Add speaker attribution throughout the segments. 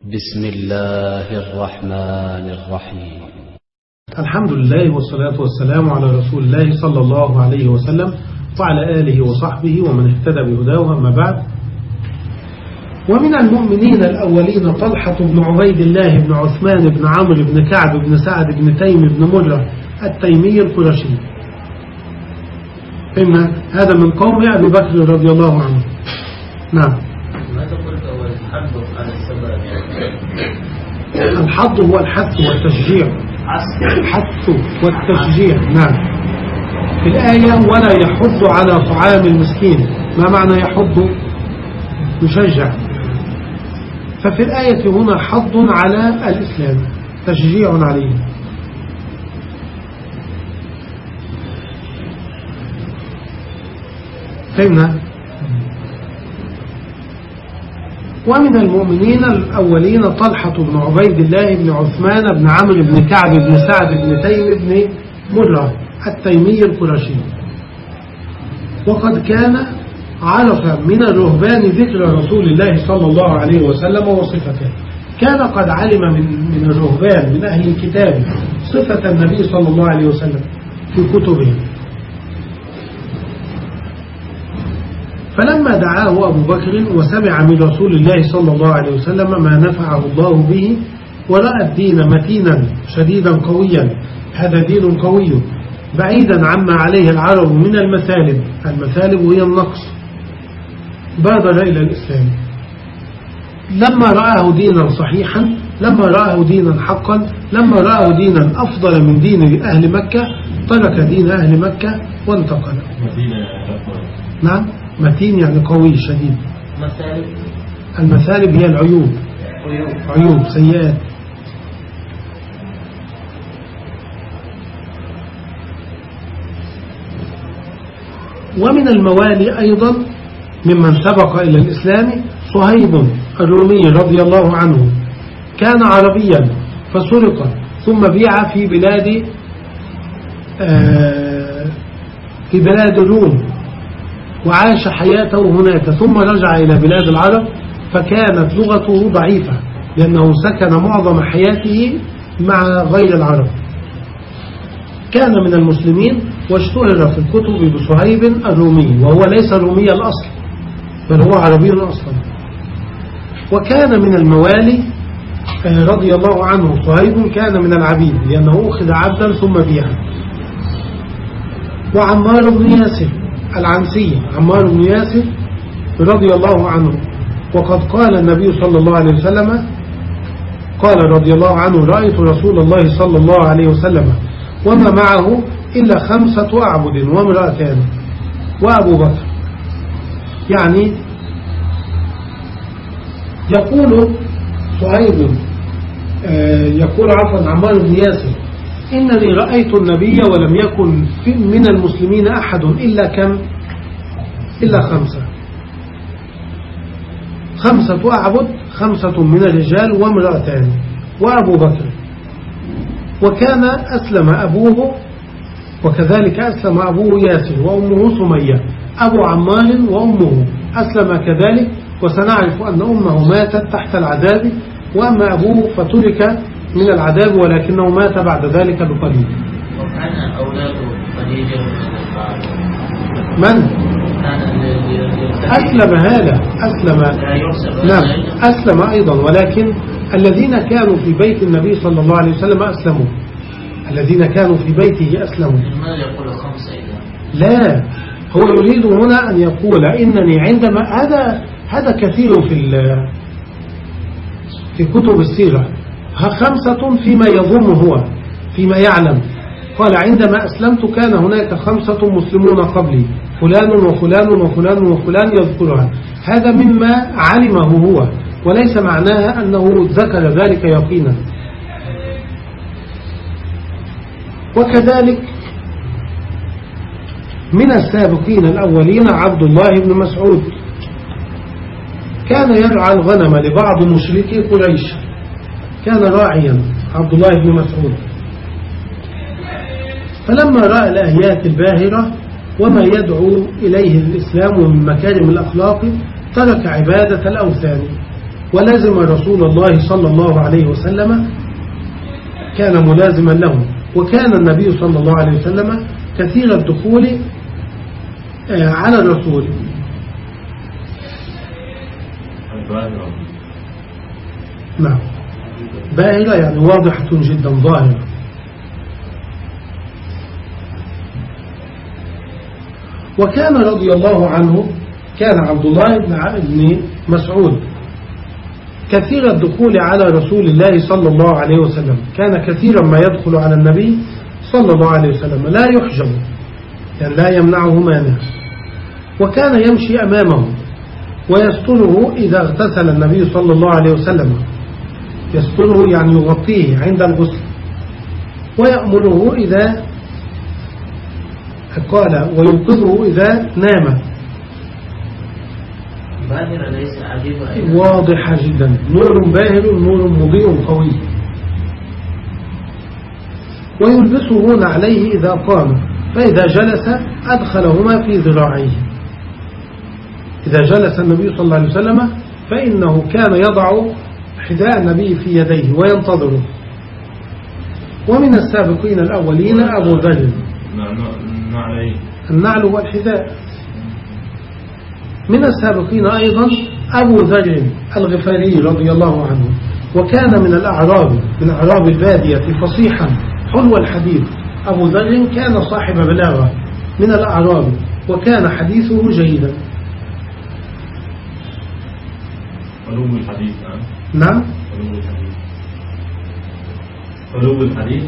Speaker 1: بسم الله الرحمن الرحيم.
Speaker 2: الحمد لله والصلاة والسلام على رسول الله صلى الله عليه وسلم وعلى آله وصحبه ومن اهتدى بهداه أما بعد. ومن المؤمنين الأولين طلحة بن عبيد الله بن عثمان بن عمرو بن كعب بن سعد بن تيم بن مرة التيمي القرشي. فهمنا هذا من قوم أبي بكر رضي الله عنه. نعم.
Speaker 3: ماذا قلت على السبب
Speaker 2: الحظ هو الحث والتشجيع. الحث والتشجيع نعم. في الآية ولا يحض على طعام المسكين. ما معنى يحض؟ يشجع. ففي الآية هنا حض على الإسلام تشجيع عليه. فهمنا؟ ومن المؤمنين الأولين طلحة بن عبيد الله بن عثمان بن عمرو بن كعب بن سعد بن تيم بن مرة التيمي القرشي. وقد كان عرف من الرهبان ذكر رسول الله صلى الله عليه وسلم وصفته. كان قد علم من, من الرهبان من أهل الكتاب صفة النبي صلى الله عليه وسلم في كتبه. فلما دعاه أبو بكر وسمع من رسول الله صلى الله عليه وسلم ما نفعه الله به ورأى الدين متينا شديدا قويا هذا دين قوي بعيدا عما عليه العرب من المثالب المثالب هي النقص. بادر إلى الإسلام. لما رآه دينا صحيحا لما رآه دينا حقا لما رآه دينا أفضل من دين أهل مكة ترك دين أهل مكة وانتقل. نعم. متين يعني قوي شديد.
Speaker 3: مثال
Speaker 2: المثالب هي العيوب.
Speaker 3: عيوب.
Speaker 2: عيوب سيئات. ومن الموالي أيضا ممن سبق إلى الإسلام صهيب الرومي رضي الله عنه. كان عربيا فسرق ثم بيع في بلاد آه، في بلاد الروم وعاش حياته هناك ثم رجع إلى بلاد العرب فكانت لغته ضعيفة لأنه سكن معظم حياته مع غير العرب. كان من المسلمين واشتهر في الكتب بصهيب الرومي وهو ليس رومي الأصل بل هو عربي أصلا. وكان من الموالي آه، رضي الله عنه صهيب كان من العبيد لأنه أخذ عبدا ثم بيع وعمار بن ياسر العنسي عمار بن ياسر رضي الله عنه. وقد قال النبي صلى الله عليه وسلم قال رضي الله عنه رأيت رسول الله صلى الله عليه وسلم وما معه إلا خمسة أعبد وامرأتان وأبو بكر. يعني يقول صهيب آه، يقول عفوا عمار بن ياسر إنني رأيت النبي ولم يكن من المسلمين أحد إلا كم؟ إلا خمسة. خمسة أعبد خمسة من الرجال وامرأتان وأبو بكر. وكان أسلم أبوه وكذلك أسلم أبوه ياسر وأمه سمية أبو عمار وأمه. أسلم كذلك وسنعرف أن أمه ماتت تحت العذاب وأما أبوه فترك من العذاب ولكنه مات بعد ذلك بقليل.
Speaker 3: وكان خديجة من؟
Speaker 2: أسلم هذا أسلم. نعم. أسلم أيضا ولكن الذين كانوا في بيت النبي صلى الله عليه وسلم أسلموا. الذين كانوا في بيته أسلموا. لا هو يريد هنا أن يقول إنني عندما هذا هذا كثير في في كتب السيرة. خمسة فيما يظن هو فيما يعلم. قال عندما أسلمت كان هناك خمسة مسلمون قبلي فلان وفلان وفلان وفلان يذكرها. هذا مما علمه هو وليس معناها أنه ذكر ذلك يقينا. وكذلك من السابقين الأولين عبد الله بن مسعود. كان يرعى الغنم لبعض مشركي قريش. كان راعيا عبد الله بن مسعود. فلما رأى الآيات الباهرة وما يدعو إليه الإسلام من مكارم الأخلاق ترك عبادة الأوثان ولازم رسول الله صلى الله عليه وسلم كان ملازما له. وكان النبي صلى الله عليه وسلم كثير الدخول آه، على الرسول. نعم. باهرة يعني واضحة جدا ظاهرة وكان رضي الله عنه كان عبد الله بن مسعود كثير الدخول على رسول الله صلى الله عليه وسلم. كان كثيرا ما يدخل على النبي صلى الله عليه وسلم. لا يحجب. يعني لا يمنعه مانع وكان يمشي أمامه ويستره إذا اغتسل النبي صلى الله عليه وسلم. يستره يعني يغطيه عند الغسل. ويأمره إذا قال ويوقظه إذا نام.
Speaker 3: باهرة ليس عجيبة
Speaker 2: واضحة جدا. نور باهر نور مضيء قوي. ويلبسه عليه إذا قام. فإذا جلس أدخلهما في ذراعيه. إذا جلس النبي صلى الله عليه وسلم فإنه كان يضع حذاء النبي في يديه وينتظره. ومن السابقين الأولين أبو ذر. النعل والحذاء. من السابقين أيضا أبو ذر الغفاري رضي الله عنه. وكان من الأعراب من أعراب البادية فصيحا حلو الحديث. أبو ذر كان صاحب بلاغة من الأعراب وكان حديثه جيدا.
Speaker 4: علو الحديث
Speaker 2: نعم.
Speaker 4: علو الحديث. علو الحديث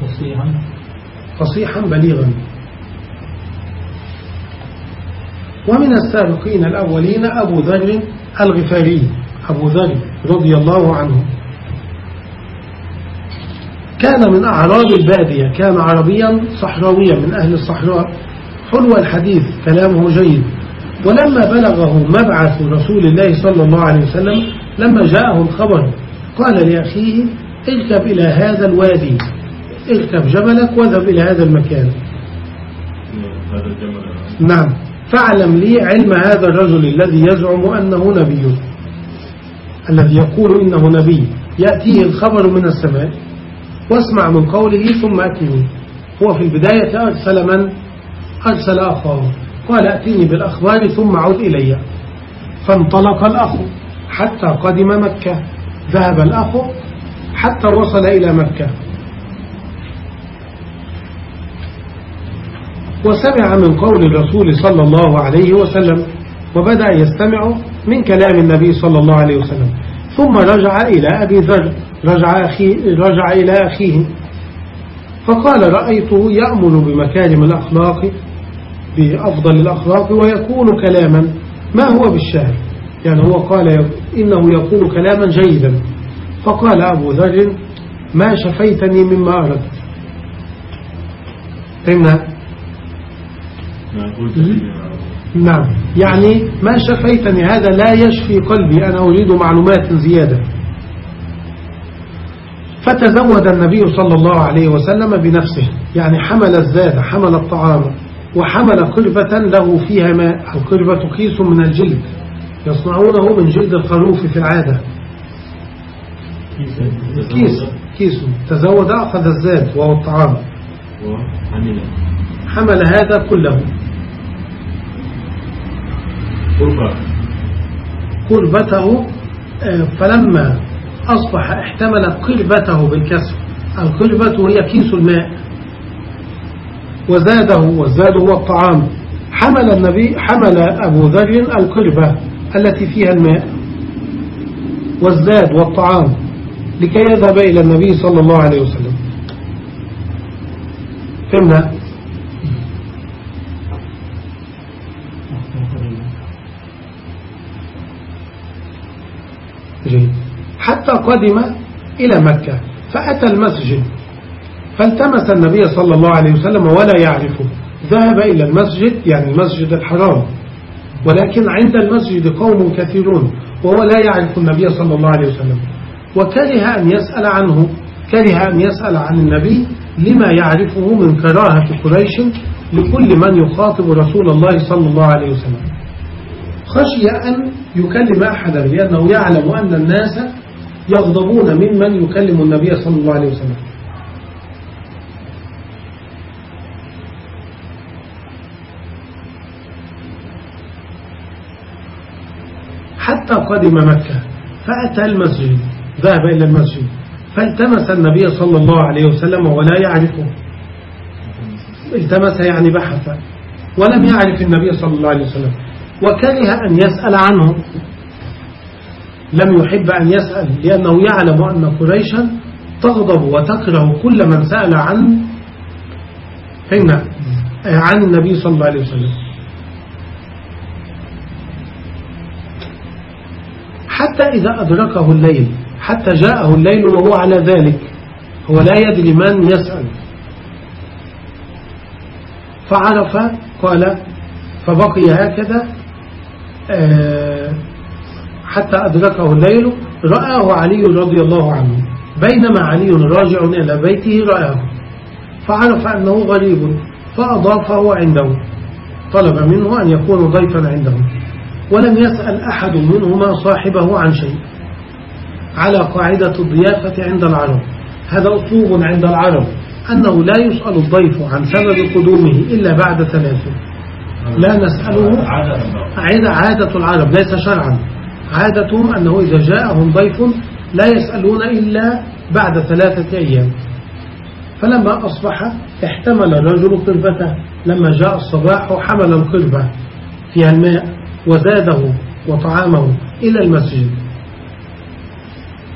Speaker 3: فصيحا.
Speaker 2: فصيحا بليغا. ومن السابقين الأولين أبو ذر الغفاري. أبو ذر رضي الله عنه. كان من أعراب البادية كان عربيا صحراويا من أهل الصحراء. حلو الحديث كلامه جيد. ولما بلغه مبعث رسول الله صلى الله عليه وسلم لما جاءه الخبر قال لأخيه اركب إلى هذا الوادي. اركب جبلك واذهب إلى هذا المكان. نعم. فاعلم لي علم هذا الرجل الذي يزعم أنه نبي. الذي يقول إنه نبي. يأتيه الخبر من السماء. واسمع من قوله ثم أتني. هو في البداية أرسل من؟ أرسل أخاه. قال أتيني بالأخبار ثم عد إلي. فانطلق الأخ. حتى قدم مكة ذهب الأخ حتى وصل إلى مكة. وسمع من قول الرسول صلى الله عليه وسلم وبدأ يستمع من كلام النبي صلى الله عليه وسلم. ثم رجع إلى أبي ذر رجع, أخي رجع إلى أخيه. فقال رأيته يأمل بمكارم الأخلاق بأفضل الأخلاق ويكون كلاما. ما هو بالشعر يعني هو قال إنه يقول كلاما جيدا. فقال أبو ذر ما شفيتني مما أردت. فهمنا نعم. يعني ما شفيتني هذا لا يشفي قلبي أنا أريد معلومات زيادة. فتزود النبي صلى الله عليه وسلم بنفسه يعني حمل الزاد حمل الطعام وحمل قربة له فيها ماء القربة كيس من الجلد. يصنعونه من جلد الخروف في العادة كيس كيس. تزود أخذ الزاد وهو الطعام. حمل هذا كله. قربته آه، فلما أصبح احتمل قربته بالكسر. القربة هي كيس الماء. وزاده والزاد هو الطعام. حمل النبي حمل أبو ذر القربة التي فيها الماء والزاد والطعام لكي يذهب إلى النبي صلى الله عليه وسلم. فهمنا؟ حتى قدم إلى مكة فأتى المسجد فالتمس النبي صلى الله عليه وسلم ولا يعرفه. ذهب إلى المسجد يعني المسجد الحرام. ولكن عند المسجد قوم كثيرون وهو لا يعرف النبي صلى الله عليه وسلم. وكره أن يسأل عنه كره أن يسأل عن النبي لما يعرفه من كراهة قريش لكل من يخاطب رسول الله صلى الله عليه وسلم. خشي أن يكلم أحدا لأنه يعلم أن الناس يغضبون ممن يكلم النبي صلى الله عليه وسلم. حتى قدم مكة فأتى المسجد ذهب إلى المسجد فالتمس النبي صلى الله عليه وسلم ولا يعرفه. التمس يعني بحث ولم يعرف النبي صلى الله عليه وسلم وكره أن يسأل عنه. لم يحب أن يسأل لأنه يعلم أن قريشا تغضب وتكره كل من سأل عن عن النبي صلى الله عليه وسلم. حتى إذا أدركه الليل حتى جاءه الليل وهو على ذلك هو لا يدري من يسأل. فعرف قال فبقي هكذا آه، حتى أدركه الليل رآه علي رضي الله عنه. بينما علي راجع إلى بيته رآه. فعرف أنه غريب فأضافه عنده. طلب منه أن يكون ضيفا عنده. ولم يسأل أحد منهما صاحبه عن شيء. على قاعدة الضيافة عند العرب. هذا أسلوب عند العرب. أنه لا يسأل الضيف عن سبب قدومه إلا بعد ثلاثة. لا نسأله عادة, عادة العرب ليس شرعا. عادتهم أنه إذا جاءهم ضيف لا يسألون إلا بعد ثلاثة أيام. فلما أصبح احتمل الرجل قربته. لما جاء الصباح حمل القربة فيها الماء. وزاده وطعامه إلى المسجد.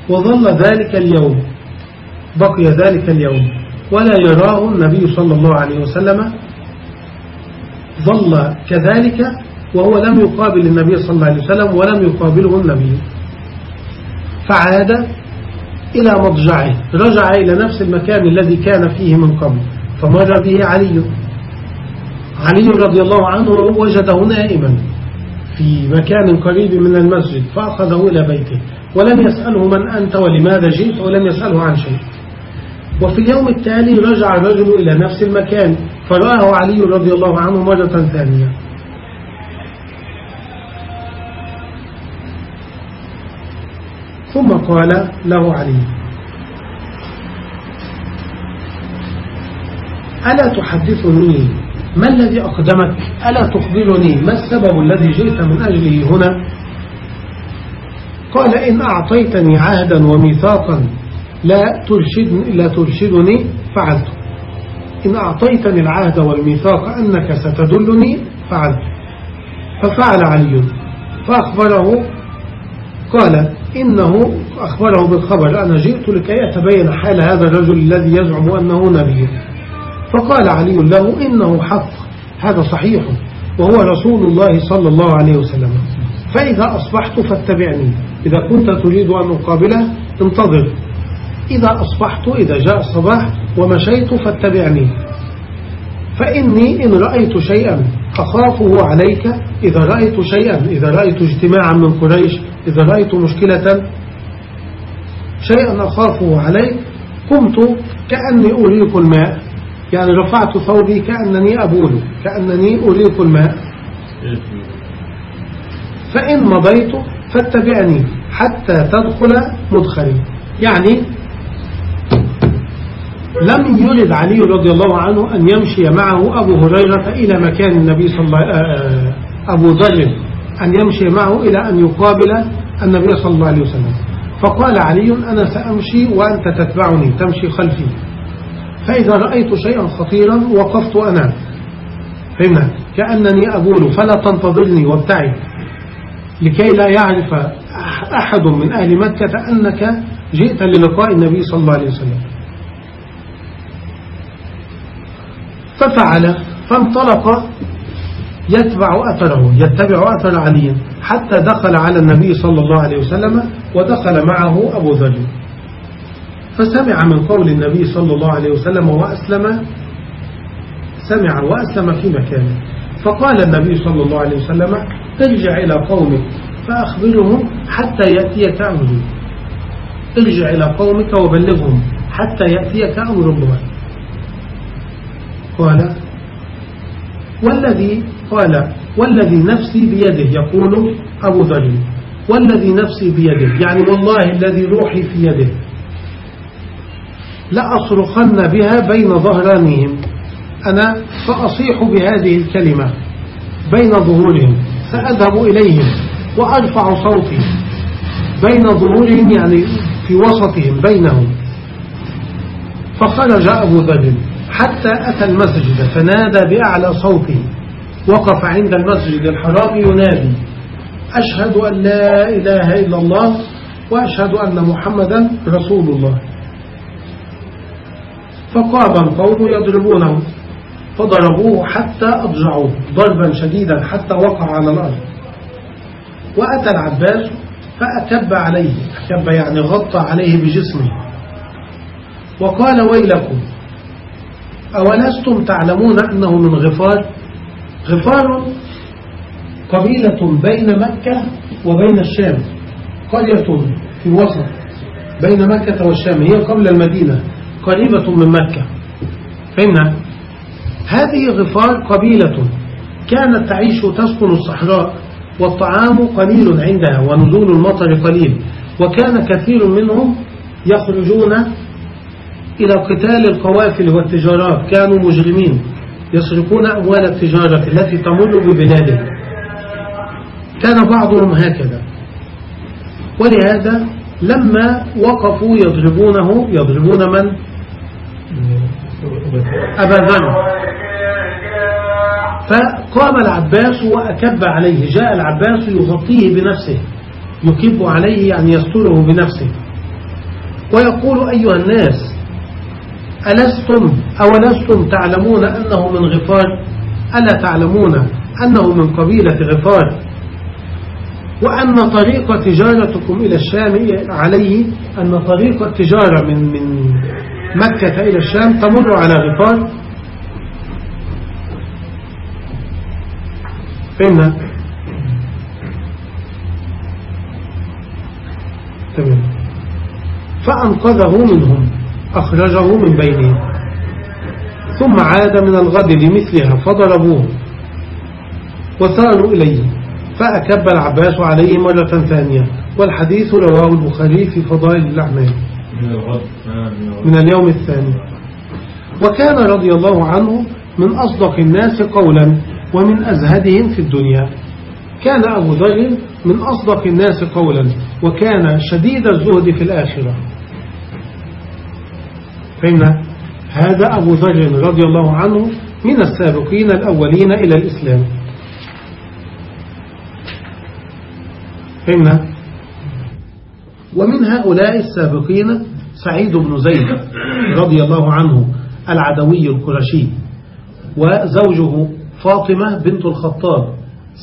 Speaker 2: وظل ذلك اليوم بقي ذلك اليوم. ولا يراه النبي صلى الله عليه وسلم. ظل كذلك وهو لم يقابل النبي صلى الله عليه وسلم ولم يقابله النبي. فعاد إلى مضجعه رجع إلى نفس المكان الذي كان فيه من قبل فمر به علي. علي رضي الله عنه وجده نائما. في مكان قريب من المسجد فأخذه إلى بيته ولم يسأله من أنت ولماذا جئت ولم يسأله عن شيء. وفي اليوم التالي رجع الرجل إلى نفس المكان فرآه علي رضي الله عنه مرة ثانية. ثم قال له علي ألا تحدثني ما الذي أقدمك ألا تخبرني؟ ما السبب الذي جئت من أجله هنا؟ قال إن أعطيتني عهدا وميثاقا لا ترشدني, لا ترشدني فعلت. إن أعطيتني العهد والميثاق أنك ستدلني فعلت. ففعل علي. فأخبره قال إنه أخبره بالخبر أنا جئت لكي أتبين حال هذا الرجل الذي يزعم أنه نبي. فقال علي له إنه حق. هذا صحيح. وهو رسول الله صلى الله عليه وسلم. فإذا أصبحت فاتبعني. إذا كنت تريد أن أقابله انتظر. إذا أصبحت إذا جاء الصباح ومشيت فاتبعني. فإني إن رأيت شيئا أخافه عليك. إذا رأيت شيئا إذا رأيت اجتماعا من قريش إذا رأيت مشكلة شيئا أخافه عليك قمت كأني أريق الماء. يعني رفعت ثوبي كأنني أبول كأنني أريق الماء. فإن مضيت فاتبعني حتى تدخل مدخلي. يعني لم يرد علي رضي الله عنه أن يمشي معه أبو هريرة إلى مكان النبي صلى الله عليه وسلم أبو ذر أن يمشي معه إلى أن يقابل النبي صلى الله عليه وسلم. فقال علي أنا سأمشي وأنت تتبعني تمشي خلفي. فإذا رأيت شيئا خطيرا وقفت أنا. فهمنا؟ كأنني أقول فلا تنتظرني وابتعد. لكي لا يعرف أحد من أهل مكة أنك جئت للقاء النبي صلى الله عليه وسلم. ففعل فانطلق يتبع أثره يتبع أثر علي حتى دخل على النبي صلى الله عليه وسلم ودخل معه أبو ذر. فسمع من قول النبي صلى الله عليه وسلم وأسلم سمع وأسلم في مكانه. فقال النبي صلى الله عليه وسلم ارجع إلى قومك فأخبرهم حتى يأتيك أمري ارجع إلى قومك وبلغهم حتى يأتيك أمر الله. قال والذي قال والذي نفسي بيده يقول أبو ذر والذي نفسي بيده يعني والله الذي روحي في يده. لأصرخن بها بين ظهرانهم. أنا سأصيح بهذه الكلمة بين ظهورهم سأذهب إليهم وأرفع صوتي بين ظهورهم يعني في وسطهم بينهم. فخرج أبو ذر حتى أتى المسجد فنادى بأعلى صوته وقف عند المسجد الحرام ينادي أشهد أن لا إله إلا الله وأشهد أن محمدا رسول الله. فقام القوم يضربونه. فضربوه حتى أضجعوه. ضربا شديدا حتى وقع على الأرض. وأتى العباس فأكب عليه. أكب يعني غطى عليه بجسمه. وقال ويلكم أولستم تعلمون أنه من غفار؟ غفار قبيلة بين مكة وبين الشام. قرية في وسط بين مكة والشام. هي قبل المدينة. قريبة من مكة. فهمنا؟ هذه غفار قبيلة كانت تعيش تسكن الصحراء والطعام قليل عندها ونزول المطر قليل وكان كثير منهم يخرجون إلى قتال القوافل والتجارات. كانوا مجرمين يسرقون أموال التجارة التي تمر ببلادهم. كان بعضهم هكذا. ولهذا لما وقفوا يضربونه يضربون من؟ أبا ذر فقام العباس وأكب عليه. جاء العباس يغطيه بنفسه يكب عليه يعني يستره بنفسه. ويقول أيها الناس ألستم أو لستم تعلمون أنه من غفار؟ ألا تعلمون أنه من قبيلة غفار؟ وأن طريق تجارتكم إلى الشام عليه أن طريق التجارة من من مكة إلى الشام تمر على غفار. فهمنا تمام. فأنقذه منهم أخرجه من بينهم. ثم عاد من الغد لمثلها فضربوه وساروا إليه فأكب العباس عليه مرة ثانية. والحديث رواه البخاري في فضائل الأعمال.
Speaker 4: آه، من
Speaker 2: اليوم الثاني. وكان رضي الله عنه من أصدق الناس قولا ومن أزهدهم في الدنيا. كان أبو ذر من أصدق الناس قولا وكان شديد الزهد في الآخرة. فهمنا هذا أبو ذر رضي الله عنه من السابقين الأولين إلى الإسلام. فهمنا ومن هؤلاء السابقين سعيد بن زيد رضي الله عنه العدوي القرشي وزوجه فاطمة بنت الخطاب.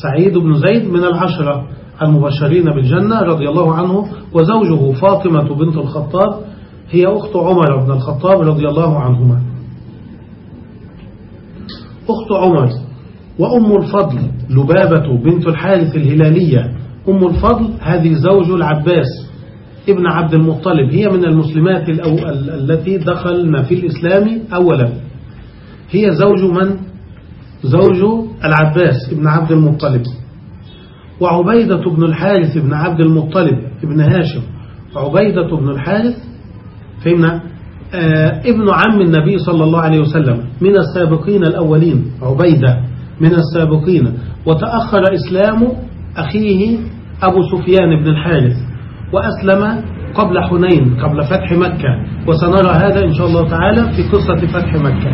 Speaker 2: سعيد بن زيد من العشرة المبشرين بالجنة رضي الله عنه وزوجه فاطمة بنت الخطاب هي أخت عمر بن الخطاب رضي الله عنهما. أخت عمر وأم الفضل لبابة بنت الحارث الهلالية. أم الفضل هذه زوج العباس. ابن عبد المطلب هي من المسلمات التي دخلن في الإسلام أولا. هي زوج من؟ زوج العباس ابن عبد المطلب. وعبيدة بن الحارث بن عبد المطلب ابن هاشم. وعبيدة بن الحارث فهمنا؟ آه ابن عم النبي صلى الله عليه وسلم. من السابقين الأولين. عبيدة من السابقين. وتأخر إسلام أخيه أبو سفيان بن الحارث. وأسلم قبل حنين قبل فتح مكة. وسنرى هذا إن شاء الله تعالى في قصة فتح مكة.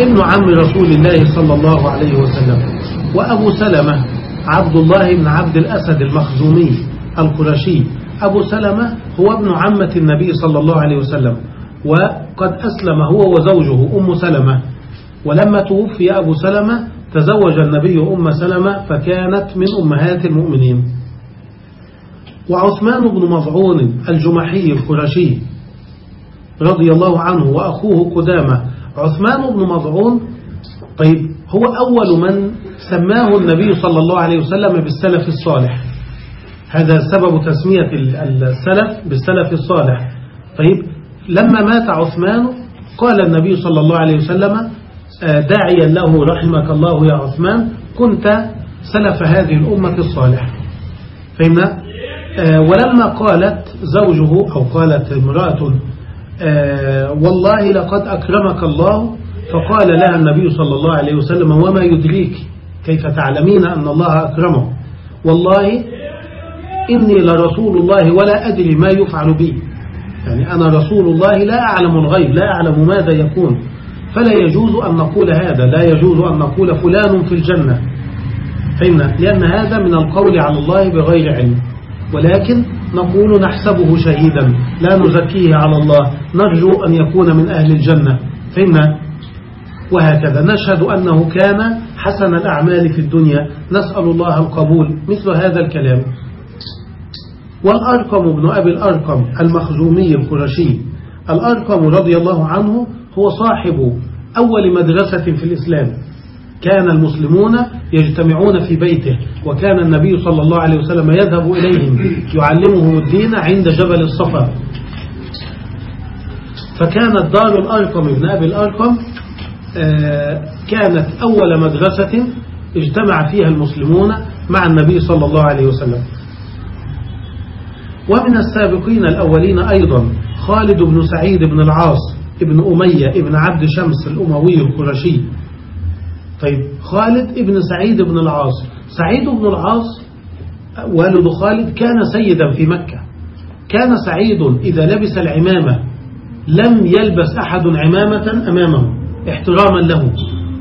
Speaker 2: ابن عم رسول الله صلى الله عليه وسلم وأبو سلمة عبد الله بن عبد الأسد المخزومي القرشي. أبو سلمة هو ابن عمة النبي صلى الله عليه وسلم وقد أسلم هو وزوجه أم سلمة. ولما توفي أبو سلمة تزوج النبي أم سلمة فكانت من أمهات المؤمنين. وعثمان بن مضعون الجمحي القرشي رضي الله عنه وأخوه قدامة. عثمان بن مضعون طيب هو أول من سماه النبي صلى الله عليه وسلم بالسلف الصالح. هذا سبب تسمية السلف بالسلف الصالح. طيب لما مات عثمان قال النبي صلى الله عليه وسلم داعيا له رحمك الله يا عثمان كنت سلف هذه الأمة الصالحة. فهمنا؟ آه، ولما قالت زوجه أو قالت امرأة آه، والله لقد أكرمك الله فقال لها النبي صلى الله عليه وسلم وما يدريك كيف تعلمين أن الله أكرمه؟ والله إني لرسول الله ولا أدري ما يفعل بي. يعني أنا رسول الله لا أعلم الغيب لا أعلم ماذا يكون. فلا يجوز أن نقول هذا لا يجوز أن نقول فلان في الجنة. فهمنا؟ لأن هذا من القول على الله بغير علم. ولكن نقول نحسبه شهيدا لا نزكيه على الله. نرجو أن يكون من أهل الجنة. فهمنا؟ وهكذا. نشهد أنه كان حسن الأعمال في الدنيا. نسأل الله القبول. مثل هذا الكلام. والأرقم بن أبي الأرقم المخزومي القرشي. الأرقم رضي الله عنه هو صاحب أول مدرسة في الإسلام. كان المسلمون يجتمعون في بيته وكان النبي صلى الله عليه وسلم يذهب إليهم يعلمهم الدين عند جبل الصفا. فكانت دار الأرقم ابن أبي الأرقم آه، كانت أول مدرسة اجتمع فيها المسلمون مع النبي صلى الله عليه وسلم. ومن السابقين الأولين أيضا خالد بن سعيد بن العاص ابن أمية ابن عبد شمس الأموي القرشي. طيب خالد ابن سعيد بن العاص. سعيد بن العاص والد خالد كان سيدا في مكة. كان سعيد إذا لبس العمامة لم يلبس أحد عمامة أمامه احتراما له.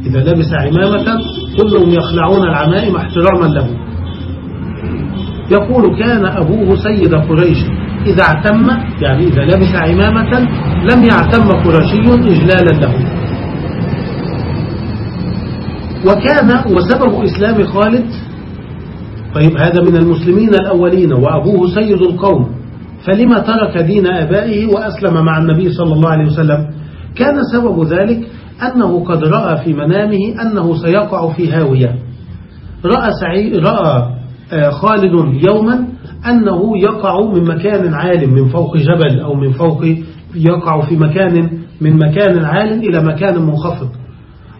Speaker 2: إذا لبس عمامة كلهم يخلعون العمائم احتراما له. يقول كان أبوه سيد قريش. إذا اعتم يعني إذا لبس عمامة لم يعتم قرشي إجلالا له. وكان وسبب إسلام خالد طيب هذا من المسلمين الأولين وأبوه سيد القوم فلما ترك دين أبائه وأسلم مع النبي صلى الله عليه وسلم. كان سبب ذلك أنه قد رأى في منامه أنه سيقع في هاوية. رأى, سعي رأى آه، خالد يوما أنه يقع من مكان عال من فوق جبل أو من فوق يقع في مكان من مكان عال إلى مكان منخفض.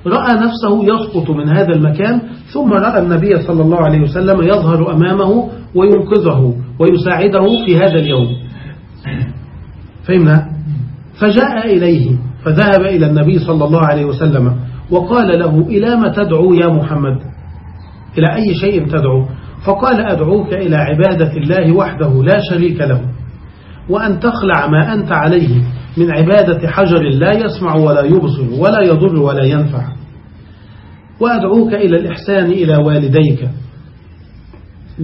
Speaker 2: رأى نفسه يسقط من هذا المكان ثم رأى النبي صلى الله عليه وسلم يظهر أمامه وينقذه ويساعده في هذا اليوم. فهمنا؟ فجاء إليه فذهب إلى النبي صلى الله عليه وسلم وقال له إلى ما تدعو يا محمد؟ إلى أي شيء تدعو؟ فقال أدعوك إلى عبادة الله وحده لا شريك له وأن تخلع ما أنت عليه من عبادة حجر لا يسمع ولا يبصر ولا يضر ولا ينفع. وأدعوك إلى الإحسان إلى والديك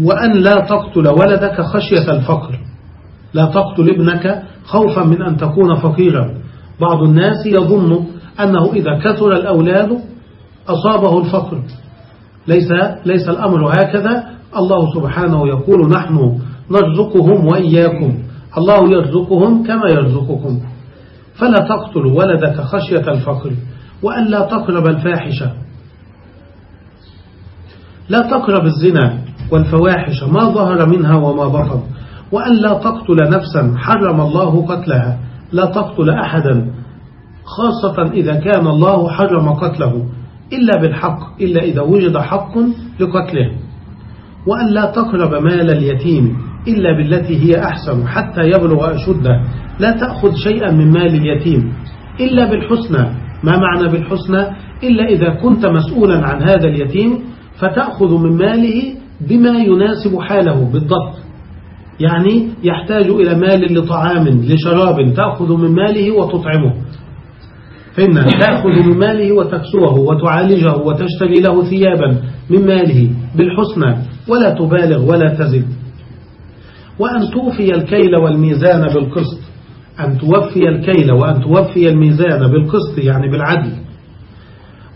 Speaker 2: وأن لا تقتل ولدك خشية الفقر. لا تقتل ابنك خوفا من أن تكون فقيرا. بعض الناس يظن أنه إذا كثر الأولاد أصابه الفقر. ليس, ليس الأمر هكذا الله سبحانه يقول نحن نرزقهم وإياكم. الله يرزقهم كما يرزقكم. فلا تقتل ولدك خشية الفقر وأن لا تقرب الفاحشة. لا تقرب الزنا والفواحش ما ظهر منها وما بطن. وأن لا تقتل نفسا حرم الله قتلها. لا تقتل أحدا خاصة إذا كان الله حرم قتله إلا بالحق إلا إذا وجد حق لقتله. وأن لا تقرب مال اليتيم إلا بالتي هي أحسن حتى يبلغ أشده. لا تأخذ شيئا من مال اليتيم إلا بالحسنى. ما معنى بالحسنى؟ إلا إذا كنت مسؤولا عن هذا اليتيم فتأخذ من ماله بما يناسب حاله بالضبط. يعني يحتاج إلى مال لطعام لشراب تأخذ من ماله وتطعمه. فإن تأخذ من ماله وتكسوه وتعالجه وتشتري له ثيابا. من ماله بالحسنى ولا تبالغ ولا تزد. وأن توفي الكيل والميزان بالقسط أن توفي الكيل وأن توفي الميزان بالقسط يعني بالعدل.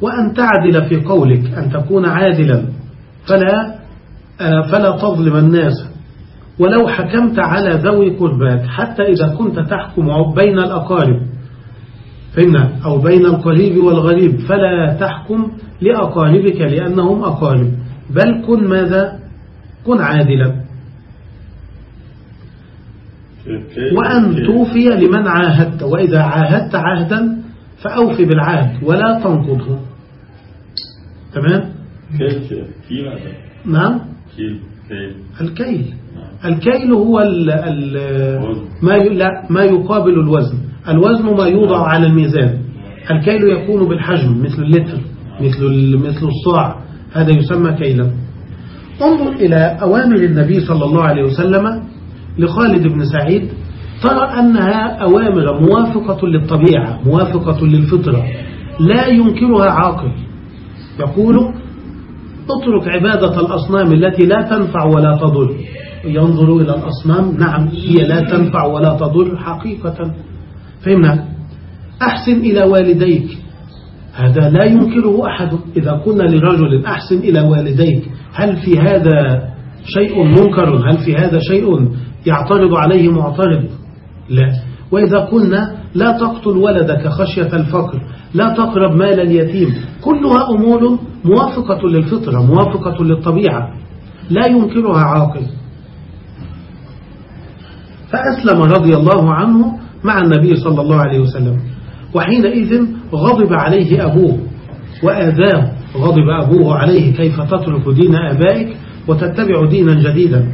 Speaker 2: وأن تعدل في قولك أن تكون عادلا. فلا آه، فلا تظلم الناس. ولو حكمت على ذوي قربات حتى إذا كنت تحكم بين الأقارب. فهمنا أو بين القريب والغريب فلا تحكم لأقاربك لأنهم أقارب. بل كن ماذا؟ كن عادلا. وأن توفي لمن عاهدت. وإذا عاهدت عهدا فأوف بالعهد ولا تنقضه. تمام؟ نعم؟ الكيل. الكيل هو ال ال ما لا ما يقابل الوزن. الوزن ما يوضع على الميزان. الكيل يكون بالحجم مثل اللتر مثل مثل الصاع هذا يسمى كيلا. انظر إلى أوامر النبي صلى الله عليه وسلم لخالد بن سعيد. ترى أنها أوامر موافقة للطبيعة موافقة للفطرة. لا ينكرها عاقل. يقول اترك عبادة الأصنام التي لا تنفع ولا تضر. ينظر إلى الأصنام. نعم هي لا تنفع ولا تضر حقيقة. فهمنا؟ أحسن إلى والديك. هذا لا ينكره أحد. إذا قلنا لرجل أحسن إلى والديك. هل في هذا شيء منكر؟ هل في هذا شيء يعترض عليه معترض؟ لا. وإذا قلنا لا تقتل ولدك خشية الفقر لا تقرب مال اليتيم. كلها أمور موافقة للفطرة موافقة للطبيعة. لا ينكرها عاقل. فأسلم رضي الله عنه مع النبي صلى الله عليه وسلم. وحينئذ غضب عليه أبوه وآذاه غضب أبوه عليه كيف تترك دين آبائك وتتبع دينا جديدا.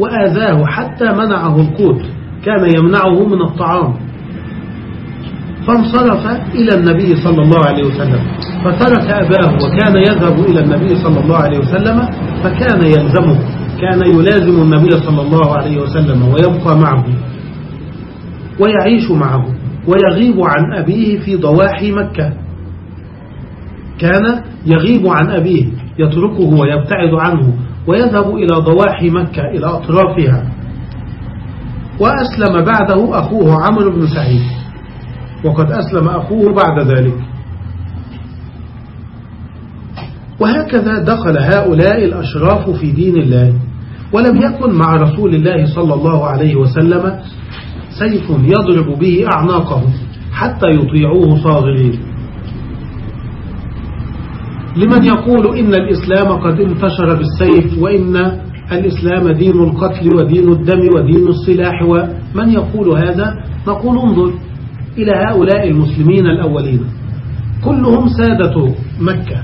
Speaker 2: وآذاه حتى منعه القوت كان يمنعه من الطعام. فانصرف إلى النبي صلى الله عليه وسلم. فترك أباه وكان يذهب إلى النبي صلى الله عليه وسلم فكان يلزمه كان يلازم النبي صلى الله عليه وسلم ويبقى معه. ويعيش معه ويغيب عن أبيه في ضواحي مكة. كان يغيب عن أبيه يتركه ويبتعد عنه ويذهب إلى ضواحي مكة إلى أطرافها. وأسلم بعده أخوه عمرو بن سعيد. وقد أسلم أخوه بعد ذلك. وهكذا دخل هؤلاء الأشراف في دين الله ولم يكن مع رسول الله صلى الله عليه وسلم سيف يضرب به أعناقهم حتى يطيعوه صاغرين. لمن يقول إن الإسلام قد انتشر بالسيف وإن الإسلام دين القتل ودين الدم ودين السلاح ومن يقول هذا؟ نقول انظر إلى هؤلاء المسلمين الأولين. كلهم سادة مكة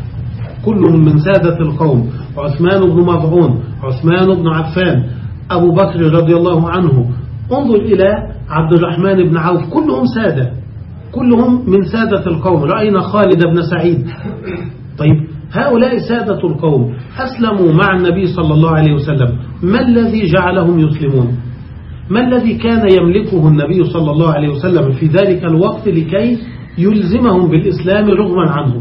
Speaker 2: كلهم من سادة القوم. عثمان بن مضعون عثمان بن عفان أبو بكر رضي الله عنه انظر إلى عبد الرحمن بن عوف كلهم سادة كلهم من سادة القوم. رأينا خالد بن سعيد. طيب هؤلاء سادة القوم. أسلموا مع النبي صلى الله عليه وسلم. ما الذي جعلهم يسلمون؟ ما الذي كان يملكه النبي صلى الله عليه وسلم في ذلك الوقت لكي يلزمهم بالإسلام رغما عنه؟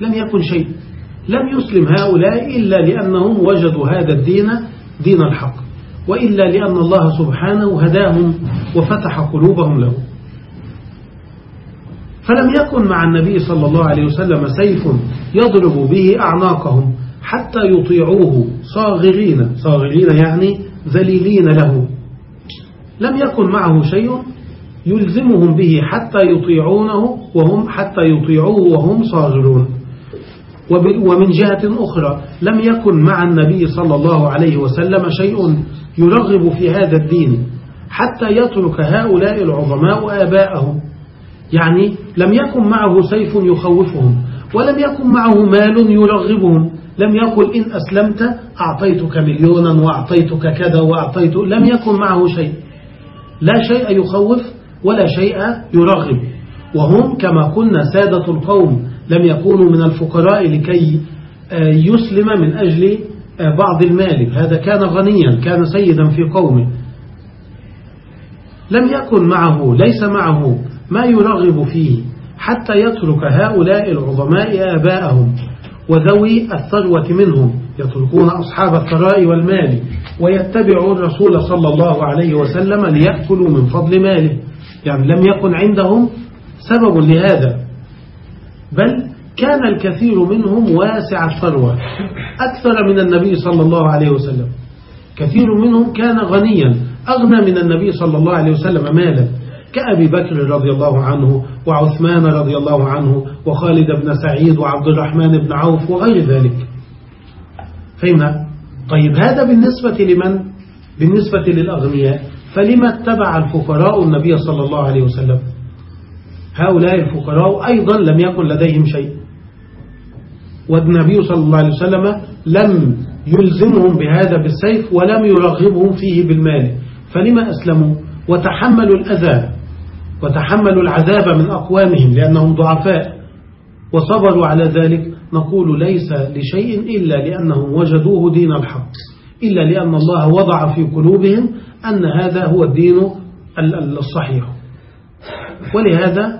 Speaker 2: لم يكن شيء. لم يسلم هؤلاء إلا لأنهم وجدوا هذا الدين دين الحق. وإلا لأن الله سبحانه هداهم وفتح قلوبهم له. فلم يكن مع النبي صلى الله عليه وسلم سيف يضرب به أعناقهم حتى يطيعوه صاغرين. صاغرين يعني ذليلين له. لم يكن معه شيء يلزمهم به حتى يطيعونه وهم حتى يطيعوه وهم صاغرون. ومن جهة أخرى لم يكن مع النبي صلى الله عليه وسلم شيء يرغب في هذا الدين حتى يترك هؤلاء العظماء آباءهم. يعني لم يكن معه سيف يخوفهم ولم يكن معه مال يرغبهم. لم يقل إن أسلمت أعطيتك مليونا وأعطيتك كذا وأعطيت لم يكن معه شيء. لا شيء يخوف ولا شيء يرغب. وهم كما قلنا سادة القوم لم يكونوا من الفقراء لكي يسلم من أجل بعض المال هذا كان غنيا كان سيدا في قومه. لم يكن معه ليس معه ما يرغب فيه حتى يترك هؤلاء العظماء آباءهم وذوي الثروة منهم. يتركون أصحاب الثراء والمال ويتبعوا الرسول صلى الله عليه وسلم ليأكلوا من فضل ماله. يعني لم يكن عندهم سبب لهذا بل كان الكثير منهم واسع الثروة أكثر من النبي صلى الله عليه وسلم. كثير منهم كان غنيا. أغنى من النبي صلى الله عليه وسلم مالا. كأبي بكر رضي الله عنه وعثمان رضي الله عنه وخالد بن سعيد وعبد الرحمن بن عوف وغير ذلك. فهمنا؟ طيب هذا بالنسبة لمن؟ بالنسبة للأغنياء. فلما اتبع الفقراء النبي صلى الله عليه وسلم؟ هؤلاء الفقراء أيضا لم يكن لديهم شيء. والنبي صلى الله عليه وسلم لم يلزمهم بهذا بالسيف ولم يرغبهم فيه بالمال. فلما أسلموا وتحملوا الأذى وتحملوا العذاب من أقوامهم لأنهم ضعفاء وصبروا على ذلك نقول ليس لشيء إلا لأنهم وجدوه دين الحق. إلا لأن الله وضع في قلوبهم أن هذا هو الدين الصحيح. ولهذا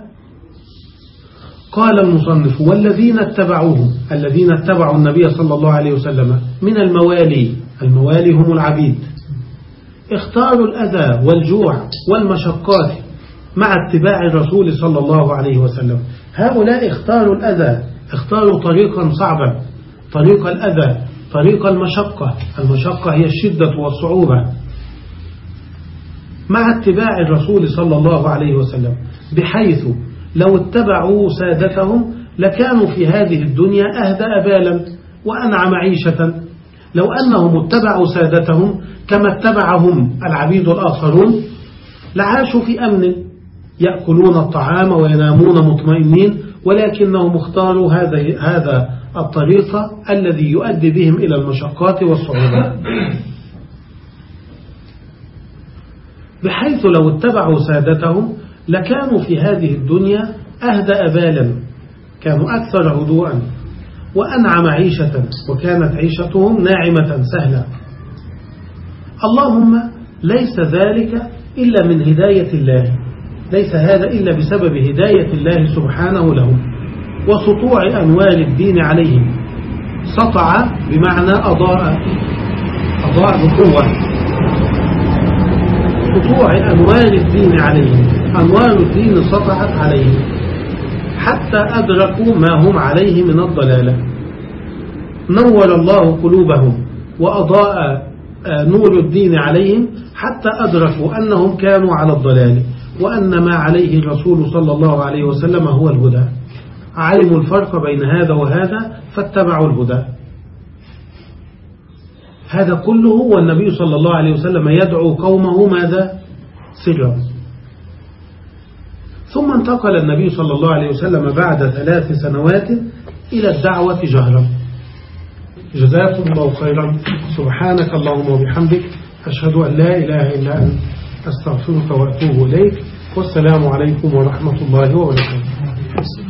Speaker 2: قال المصنف والذين اتبعوه الذين اتبعوا النبي صلى الله عليه وسلم من الموالي الموالي هم العبيد. اختاروا الأذى والجوع والمشقات مع اتباع الرسول صلى الله عليه وسلم. هؤلاء اختاروا الأذى اختاروا طريقا صعبا طريق الأذى طريق المشقة. المشقة هي الشدة والصعوبة. مع اتباع الرسول صلى الله عليه وسلم بحيث لو اتبعوا سادتهم لكانوا في هذه الدنيا أهدأ بالا وأنعم عيشة. لو أنهم اتبعوا سادتهم كما اتبعهم العبيد الآخرون لعاشوا في أمن يأكلون الطعام وينامون مطمئنين ولكنهم اختاروا هذا هذا الطريق الذي يؤدي بهم إلى المشقات والصعوبات. بحيث لو اتبعوا سادتهم لكانوا في هذه الدنيا أهدأ بالا كانوا أكثر هدوءا وأنعم عيشة وكانت عيشتهم ناعمة سهلة اللهم ليس ذلك إلا من هداية الله ليس هذا إلا بسبب هداية الله سبحانه لهم وسطوع أنوار الدين عليهم. سطع بمعنى أضاء أضاء بقوة. سطوع أنوار الدين عليهم. أنوار الدين سطعت عليهم. حتى أدركوا ما هم عليه من الضلالة. نور الله قلوبهم وأضاء نور الدين عليهم حتى أدركوا أنهم كانوا على الضلال وأن ما عليه الرسول صلى الله عليه وسلم هو الهدى. علموا الفرق بين هذا وهذا فاتبعوا الهدى. هذا كله والنبي صلى الله عليه وسلم يدعو قومه ماذا؟ سرا ثم انتقل النبي صلى الله عليه وسلم بعد ثلاث سنوات إلى الدعوة جهرا. جزاكم الله خيرا. سبحانك اللهم وبحمدك أشهد أن لا إله إلا أنت. أستغفرك وأتوب إليك. والسلام عليكم ورحمة الله وبركاته.